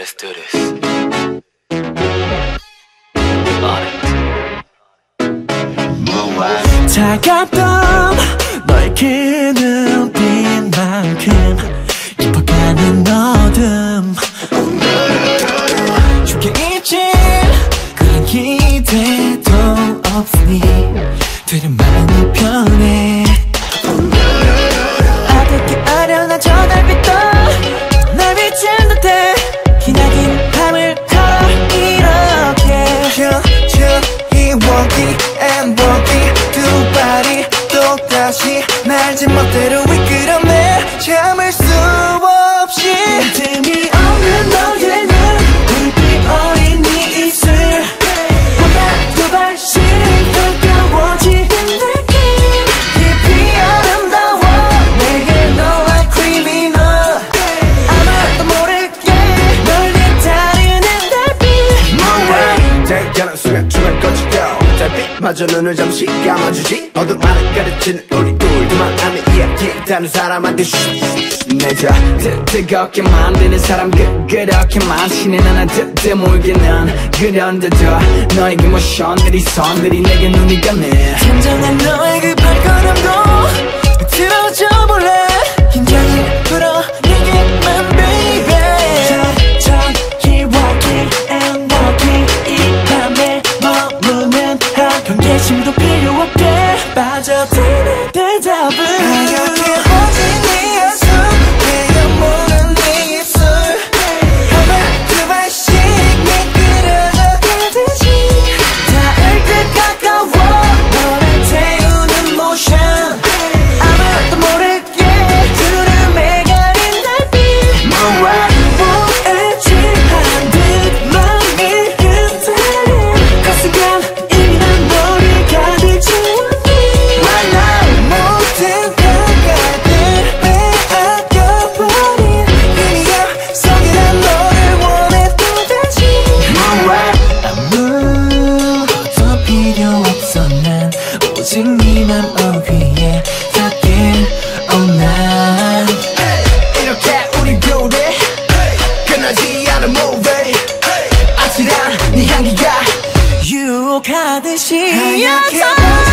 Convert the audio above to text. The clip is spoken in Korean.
let's do this. 차갑던 너의 그 눈빛만큼 깊어가는 어둠 쉽게 잊힌 그런 기대도 없으니 되려 마음이 편해 마저 눈을 잠시 감아주지. 어둠 안을 가르치는 우리 둘만 아는 이야기 다른 사람한테 내자. 뜨겁게 만드는 사람 그, 그렇게 많지는 않아 뜨물게 난 그런데도 너에게 모션들이 선들이 내게 눈이 가네. 진정한 너의 그 felt it, deja vu. 오직 네맘 어귀에 닿길 all night hey, 이렇게 우리 교대. Hey, 끝나지 않은 무대 hey, 아찔한 네 향기가 유혹하듯이 하얗게